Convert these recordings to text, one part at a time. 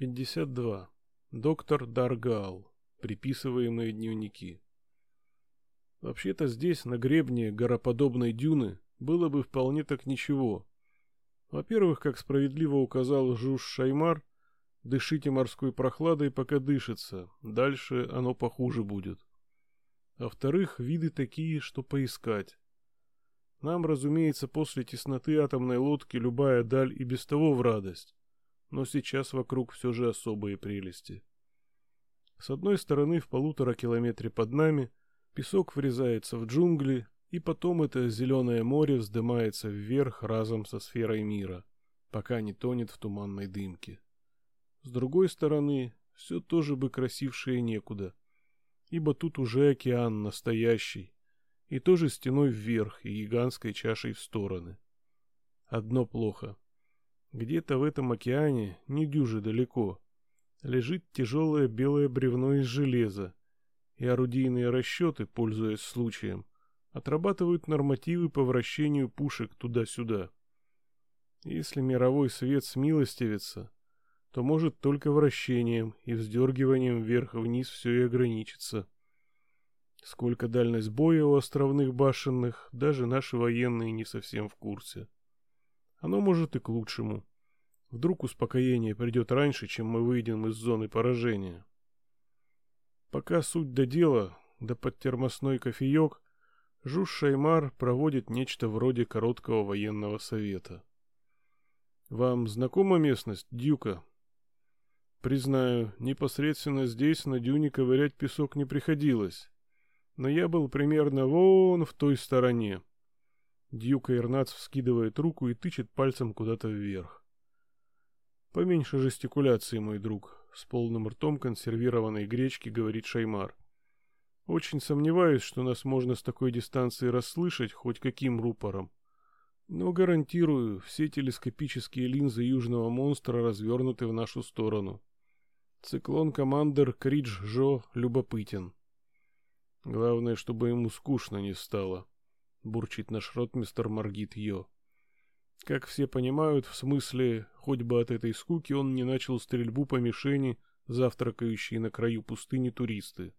52. Доктор Даргал. Приписываемые дневники. Вообще-то здесь, на гребне гороподобной дюны, было бы вполне так ничего. Во-первых, как справедливо указал Жуж Шаймар, дышите морской прохладой, пока дышится, дальше оно похуже будет. А во-вторых, виды такие, что поискать. Нам, разумеется, после тесноты атомной лодки любая даль и без того в радость но сейчас вокруг все же особые прелести. С одной стороны, в полутора километре под нами, песок врезается в джунгли, и потом это зеленое море вздымается вверх разом со сферой мира, пока не тонет в туманной дымке. С другой стороны, все тоже бы красившее некуда, ибо тут уже океан настоящий, и тоже стеной вверх и гигантской чашей в стороны. Одно плохо — где-то в этом океане, не дюже далеко, лежит тяжелое белое бревно из железа, и орудийные расчеты, пользуясь случаем, отрабатывают нормативы по вращению пушек туда-сюда. Если мировой свет смилостивится, то может только вращением и вздергиванием вверх-вниз все и ограничится. Сколько дальность боя у островных башенных, даже наши военные не совсем в курсе. Оно может и к лучшему. Вдруг успокоение придет раньше, чем мы выйдем из зоны поражения. Пока суть до дела, да под термосной кофеек, Жуж Шаймар проводит нечто вроде короткого военного совета. Вам знакома местность, Дюка? Признаю, непосредственно здесь на дюне ковырять песок не приходилось, но я был примерно вон в той стороне. Дьюка Ирнац вскидывает руку и тычет пальцем куда-то вверх. Поменьше жестикуляции, мой друг, с полным ртом консервированной гречки говорит Шаймар. Очень сомневаюсь, что нас можно с такой дистанции расслышать хоть каким рупором. Но гарантирую, все телескопические линзы южного монстра развернуты в нашу сторону. Циклон-командер Кридж Жо любопытен. Главное, чтобы ему скучно не стало бурчит наш ротмистер Маргит Йо. Как все понимают, в смысле, хоть бы от этой скуки он не начал стрельбу по мишени, завтракающие на краю пустыни туристы.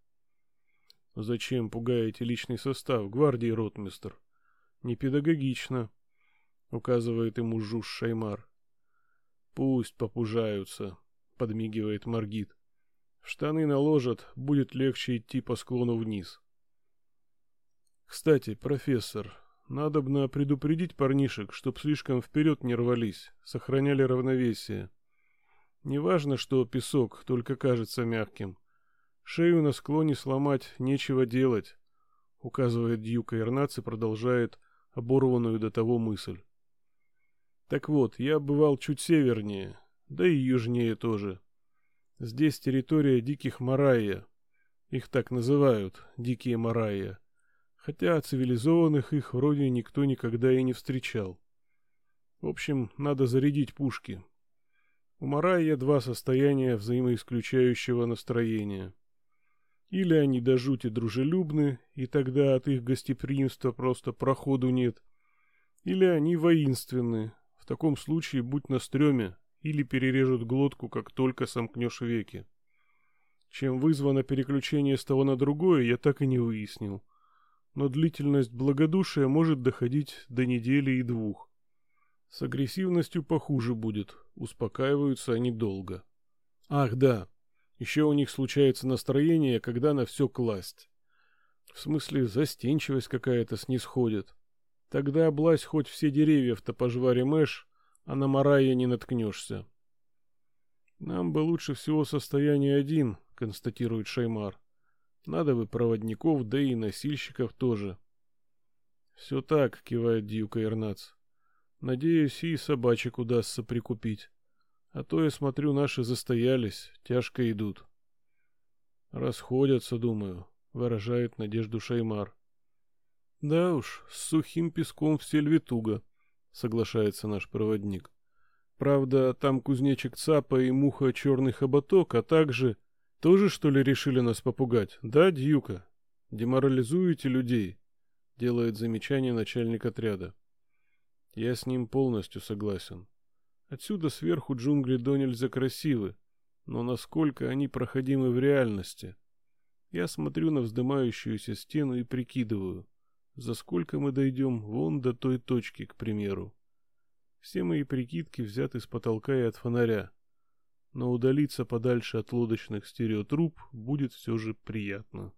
Зачем пугаете личный состав гвардии, ротмистер? Не педагогично, указывает ему Жуж Шаймар. Пусть попужаются, подмигивает Маргит. Штаны наложат, будет легче идти по склону вниз. Кстати, профессор, надобно предупредить парнишек, чтоб слишком вперед не рвались, сохраняли равновесие. Неважно, что песок только кажется мягким. Шею на склоне сломать нечего делать, указывает Дьюка Ирнац и продолжает оборванную до того мысль. Так вот, я бывал чуть севернее, да и южнее тоже. Здесь территория диких Марайя. Их так называют, дикие Марайя хотя цивилизованных их вроде никто никогда и не встречал. В общем, надо зарядить пушки. У Марайя два состояния взаимоисключающего настроения. Или они до жути дружелюбны, и тогда от их гостеприимства просто проходу нет, или они воинственны, в таком случае будь на стреме, или перережут глотку, как только сомкнешь веки. Чем вызвано переключение с того на другое, я так и не выяснил но длительность благодушия может доходить до недели и двух. С агрессивностью похуже будет, успокаиваются они долго. Ах да, еще у них случается настроение, когда на все класть. В смысле, застенчивость какая-то снисходит. Тогда облазь хоть все деревья-то пожваримешь, а на Марая не наткнешься. Нам бы лучше всего состояние один, констатирует Шаймар. Надо бы проводников, да и носильщиков тоже. Все так, кивает Дьюка Ирнац. Надеюсь, и собачек удастся прикупить. А то я смотрю, наши застоялись, тяжко идут. Расходятся, думаю, выражает надежду Шаймар. Да уж, с сухим песком в сельве туго, соглашается наш проводник. Правда, там кузнечик Цапа и муха черный хоботок, а также тоже, что ли, решили нас попугать? Да, Дьюка? Деморализуете людей? Делает замечание начальник отряда. Я с ним полностью согласен. Отсюда сверху джунгли до нельзя красивы, Но насколько они проходимы в реальности? Я смотрю на вздымающуюся стену и прикидываю, за сколько мы дойдем вон до той точки, к примеру. Все мои прикидки взяты с потолка и от фонаря. Но удалиться подальше от лодочных стереотруб будет все же приятно.